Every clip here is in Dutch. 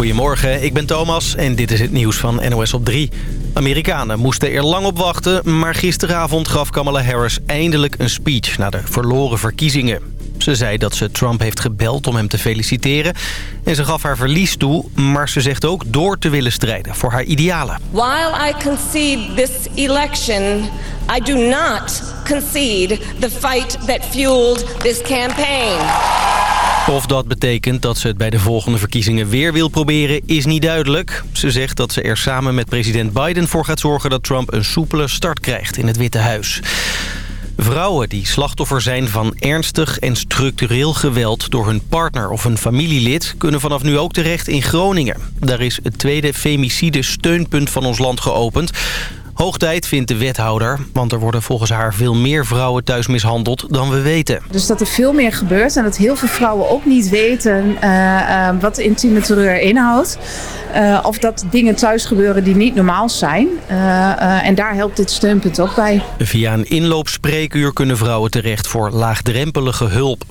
Goedemorgen, ik ben Thomas en dit is het nieuws van NOS op 3. Amerikanen moesten er lang op wachten, maar gisteravond gaf Kamala Harris eindelijk een speech na de verloren verkiezingen. Ze zei dat ze Trump heeft gebeld om hem te feliciteren. En ze gaf haar verlies toe, maar ze zegt ook door te willen strijden voor haar idealen. While I concede this election, I do not concede the fight that fueled this campaign. Of dat betekent dat ze het bij de volgende verkiezingen weer wil proberen, is niet duidelijk. Ze zegt dat ze er samen met president Biden voor gaat zorgen dat Trump een soepele start krijgt in het Witte Huis. Vrouwen die slachtoffer zijn van ernstig en structureel geweld door hun partner of een familielid... kunnen vanaf nu ook terecht in Groningen. Daar is het tweede femicide steunpunt van ons land geopend. Hoog tijd vindt de wethouder, want er worden volgens haar veel meer vrouwen thuis mishandeld dan we weten. Dus dat er veel meer gebeurt en dat heel veel vrouwen ook niet weten uh, uh, wat intieme terreur inhoudt. Uh, of dat dingen thuis gebeuren die niet normaal zijn. en daar helpt dit steunpunt ook bij. Via een inloopspreekuur kunnen vrouwen terecht voor laagdrempelige hulp.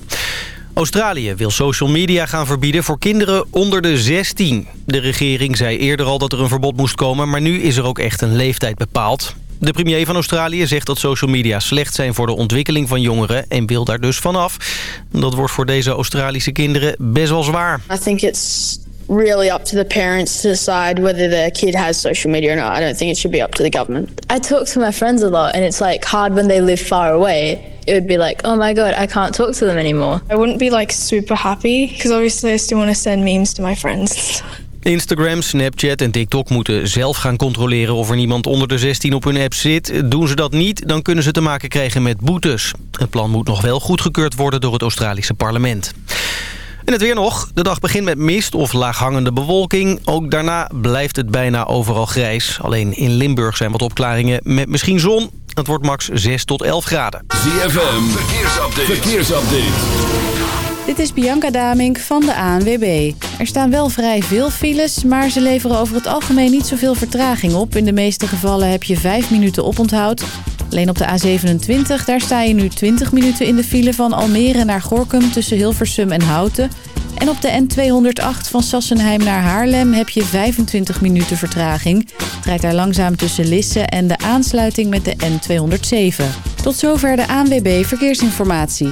Australië wil social media gaan verbieden voor kinderen onder de 16. De regering zei eerder al dat er een verbod moest komen... maar nu is er ook echt een leeftijd bepaald. De premier van Australië zegt dat social media slecht zijn voor de ontwikkeling van jongeren... en wil daar dus vanaf. Dat wordt voor deze Australische kinderen best wel zwaar. I think it's really up to the parents to decide whether their kid has social media or not. I don't think it should be up to the government. I talk to my friends a lot and it's like hard when they live far away. It would be like, oh my god, I can't talk to them anymore. I wouldn't be like super happy because obviously I still want to send memes to my friends. Instagram, Snapchat en TikTok moeten zelf gaan controleren of er niemand onder de 16 op hun app zit. Doen ze dat niet, dan kunnen ze te maken krijgen met boetes. Het plan moet nog wel goedgekeurd worden door het Australische parlement. En het weer nog. De dag begint met mist of laaghangende bewolking. Ook daarna blijft het bijna overal grijs. Alleen in Limburg zijn wat opklaringen met misschien zon. Het wordt max 6 tot 11 graden. ZFM, verkeersupdate. verkeersupdate. Dit is Bianca Damink van de ANWB. Er staan wel vrij veel files, maar ze leveren over het algemeen niet zoveel vertraging op. In de meeste gevallen heb je 5 minuten oponthoud. Alleen op de A27, daar sta je nu 20 minuten in de file van Almere naar Gorkum tussen Hilversum en Houten. En op de N208 van Sassenheim naar Haarlem heb je 25 minuten vertraging. Rijdt daar langzaam tussen Lisse en de aansluiting met de N207. Tot zover de ANWB Verkeersinformatie.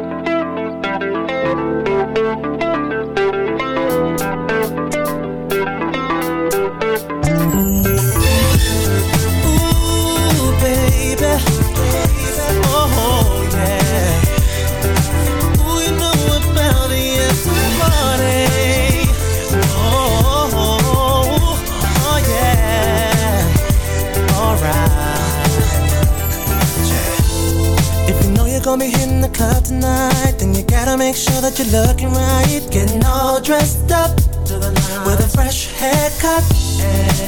Club tonight, then you gotta make sure that you're looking right. Getting all dressed up with a fresh haircut.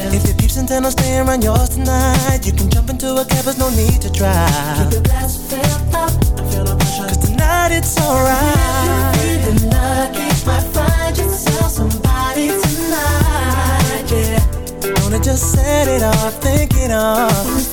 And if your peeps intend on staying around yours tonight, you can jump into a cab, there's no need to drive. Keep your glass filled up. Feel no pressure. Cause tonight it's alright. If you're feeling lucky, might find yourself somebody tonight. Yeah. Wanna just set it off, think it off.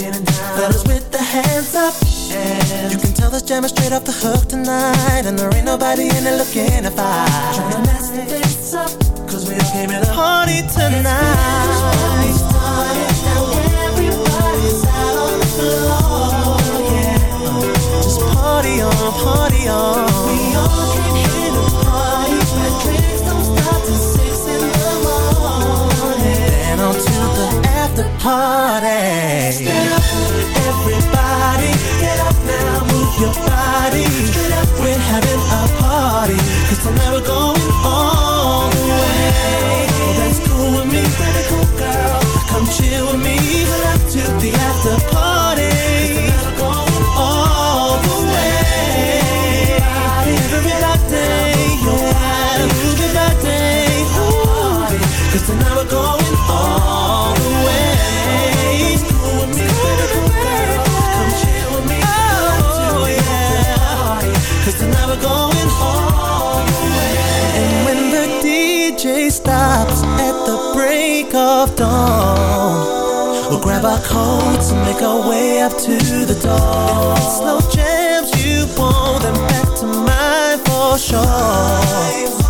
getting down. Fellas with the hands up And you can tell this jam is straight off the hook tonight. And there ain't nobody in it looking to fight. Trying to mess this up, cause we all came here to party tonight. Everybody's out on the floor, yeah. Just party on, party on. We all came here to party, but drinks don't stop till six in the morning. Then to the party. Stand up, everybody, get up now, move your body. We're having a party, cause tonight we're going all the way. Oh, that's cool with me, pretty cool girl. Come chill with me, dawn. We'll grab our coats and make our way up to the door. If it's no jams you want, then back to mine for sure.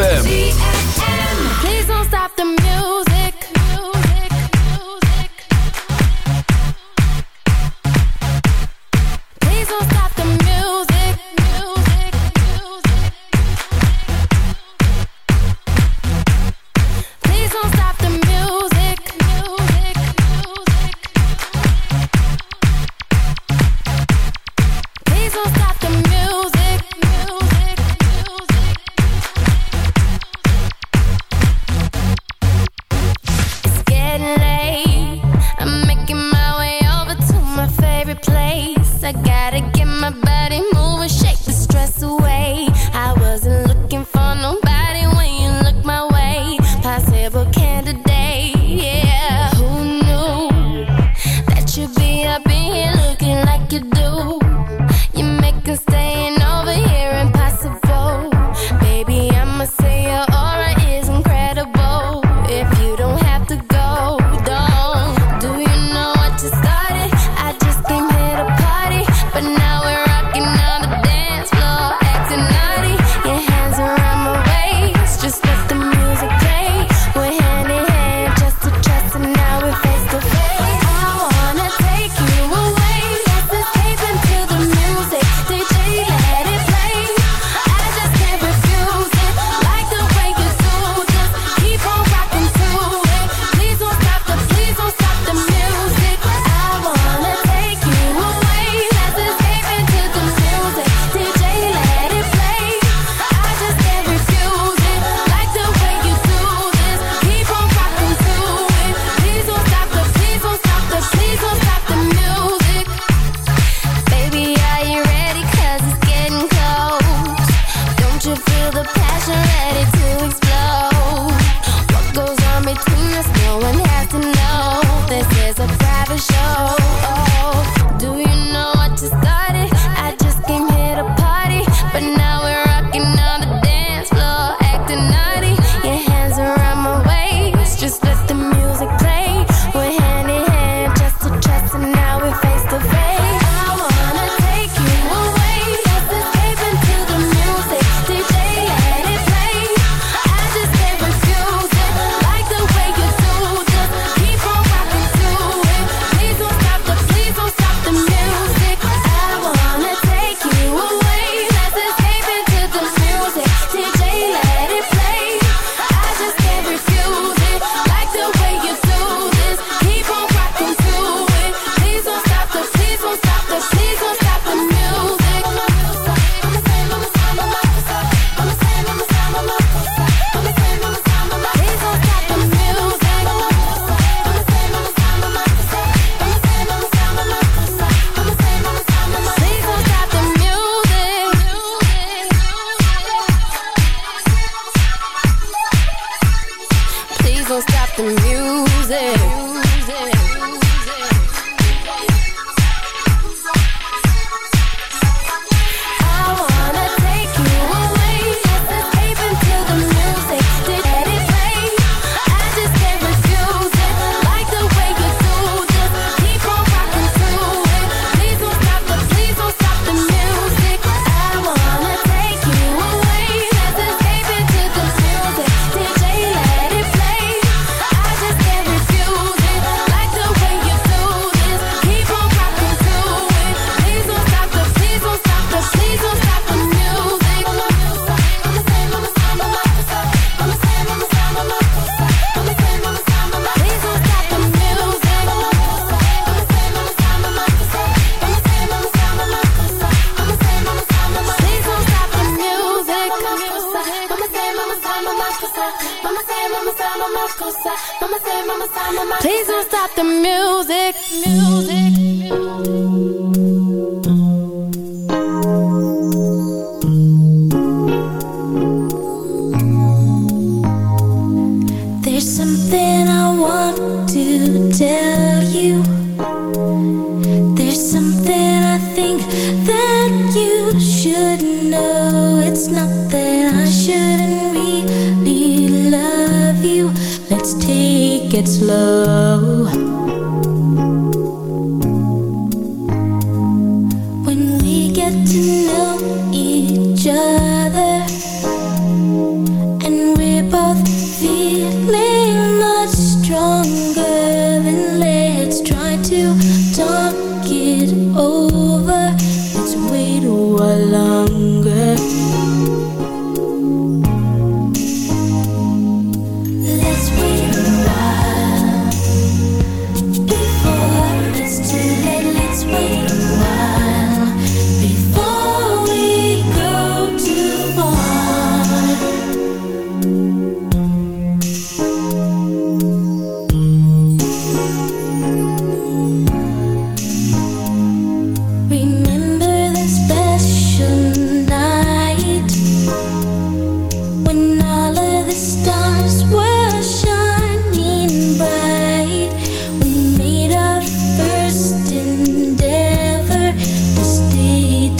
ZFM.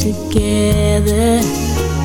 together.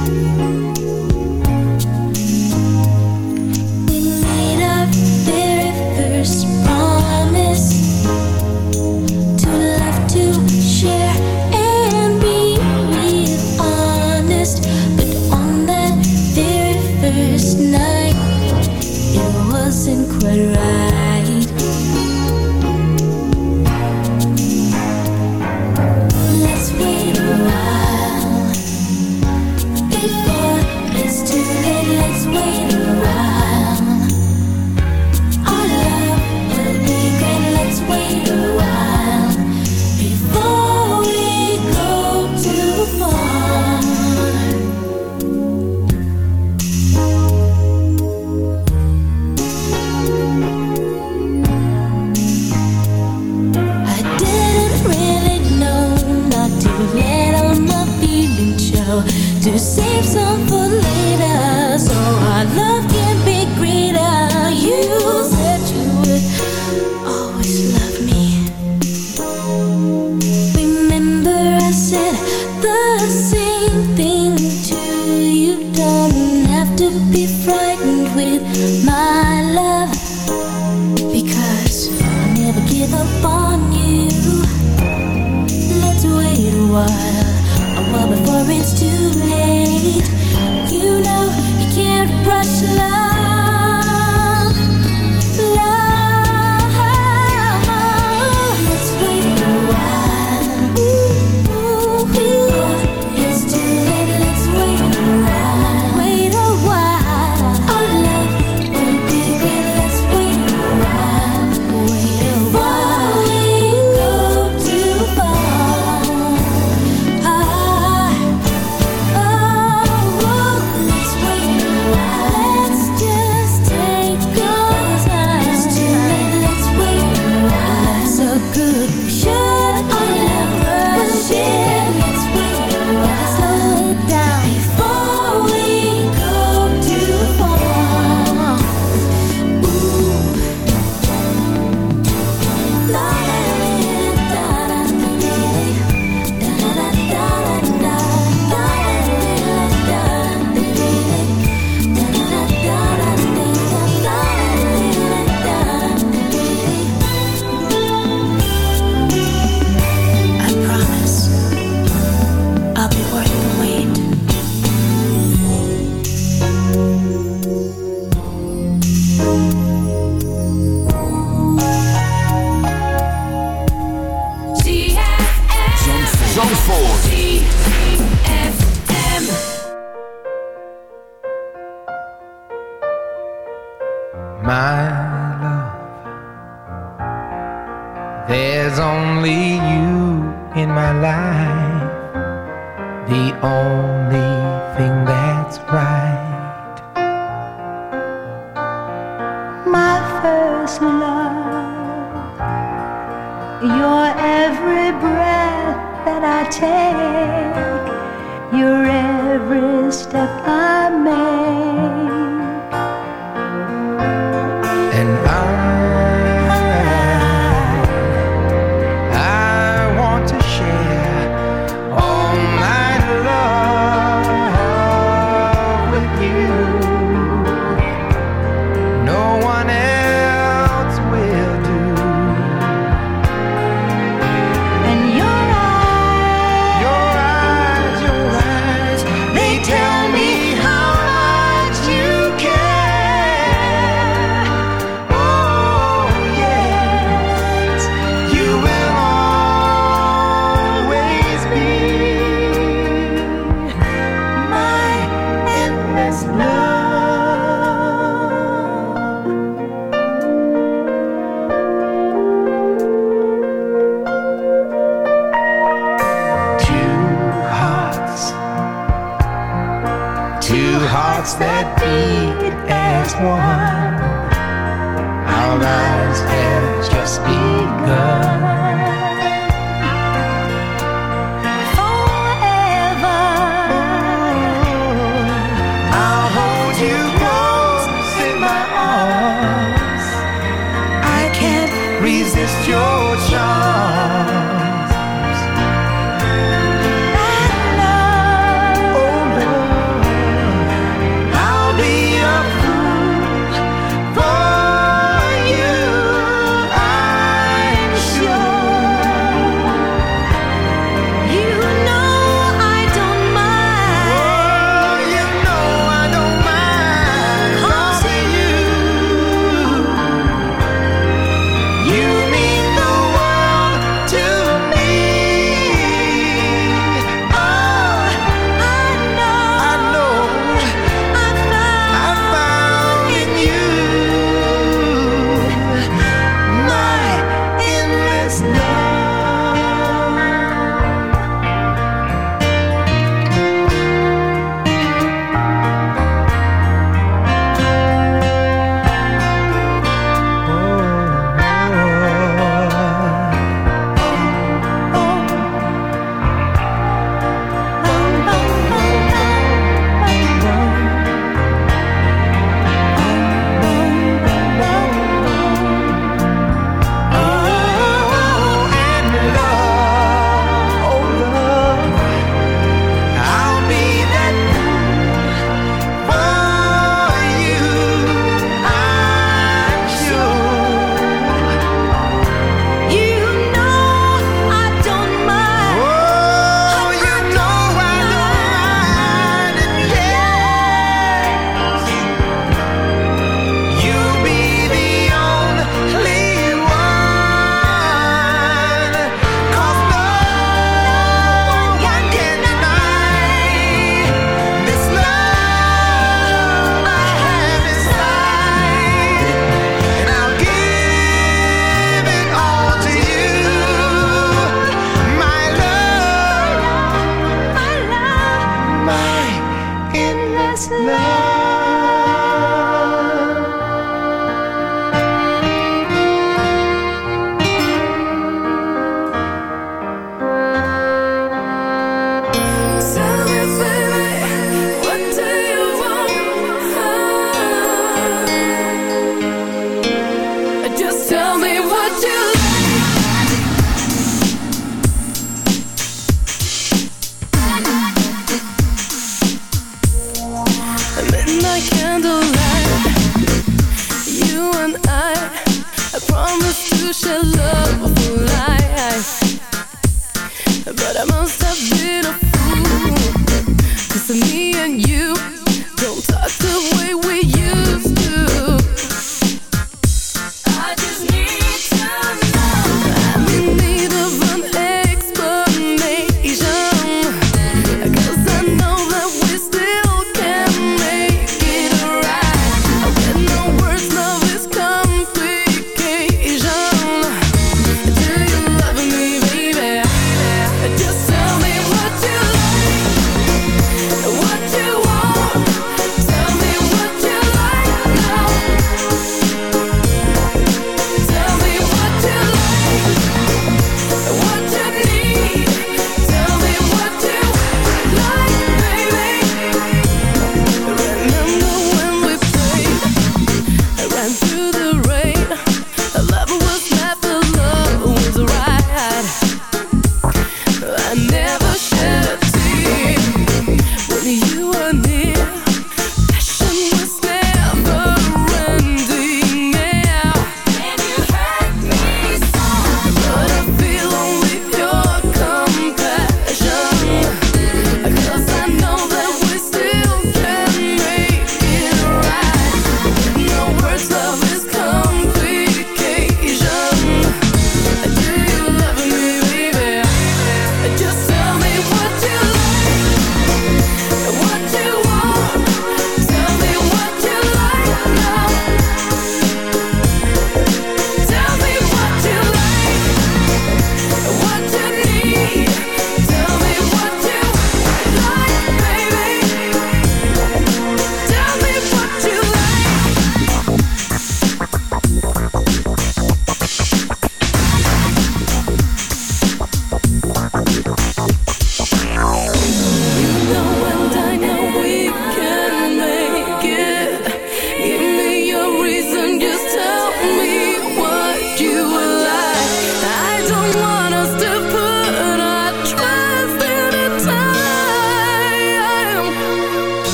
Love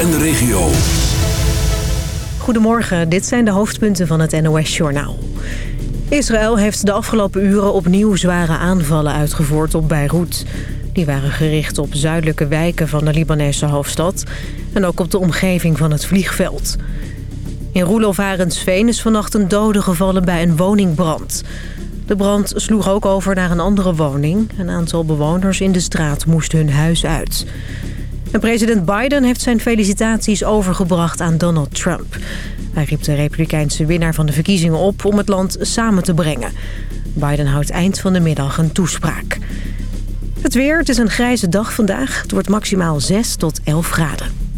en de regio. Goedemorgen, dit zijn de hoofdpunten van het NOS-journaal. Israël heeft de afgelopen uren opnieuw zware aanvallen uitgevoerd op Beirut. Die waren gericht op zuidelijke wijken van de Libanese hoofdstad... en ook op de omgeving van het vliegveld. In Roelof Arendsveen is vannacht een dode gevallen bij een woningbrand. De brand sloeg ook over naar een andere woning. Een aantal bewoners in de straat moest hun huis uit. En president Biden heeft zijn felicitaties overgebracht aan Donald Trump. Hij riep de republikeinse winnaar van de verkiezingen op om het land samen te brengen. Biden houdt eind van de middag een toespraak. Het weer, het is een grijze dag vandaag. Het wordt maximaal 6 tot 11 graden.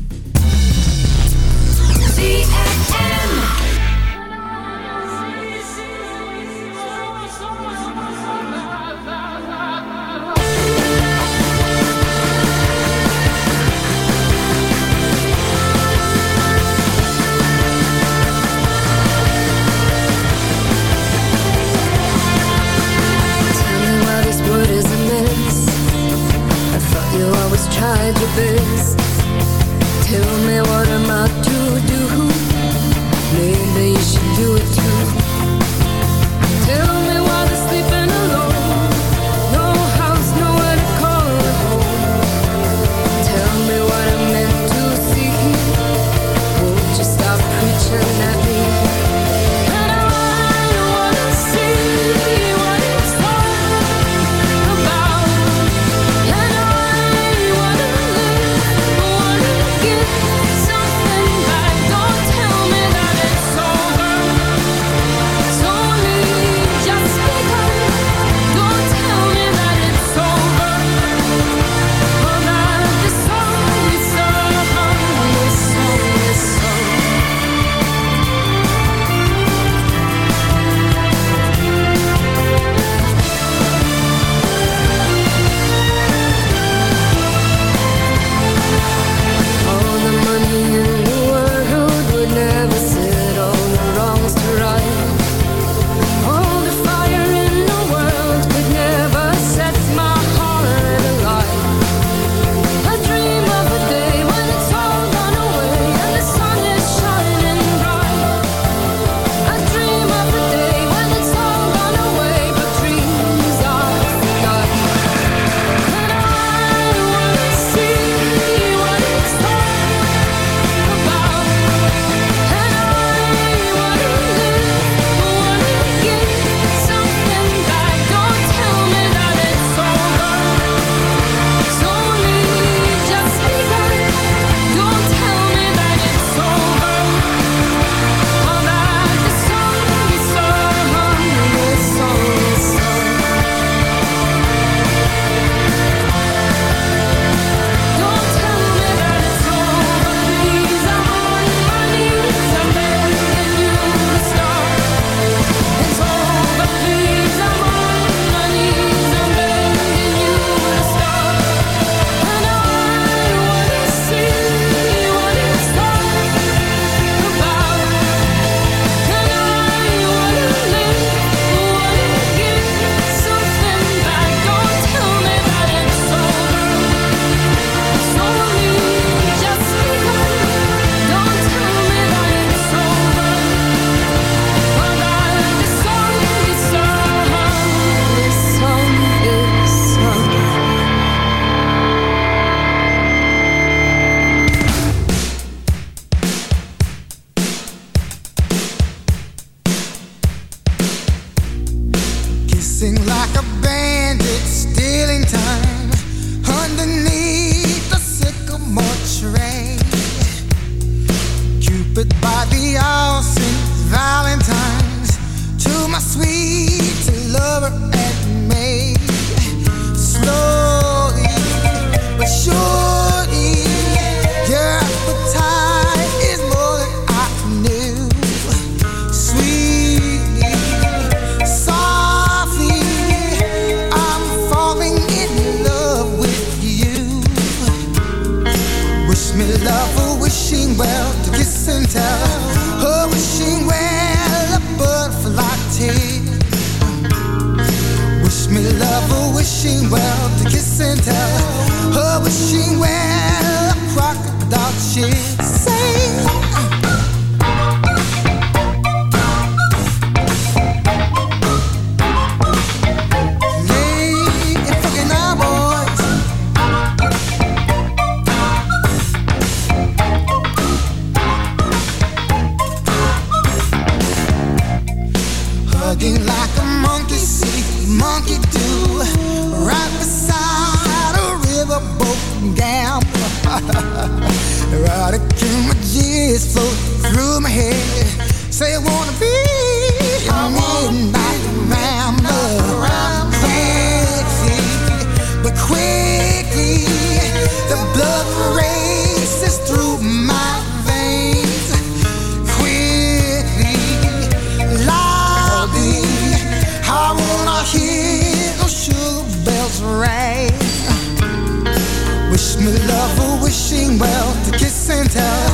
wishing well to kiss and tell.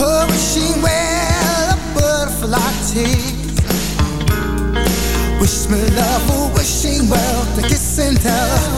Oh, wishing well a butterfly tease. Wish me love, oh, wishing well to kiss and tell.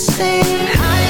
same. I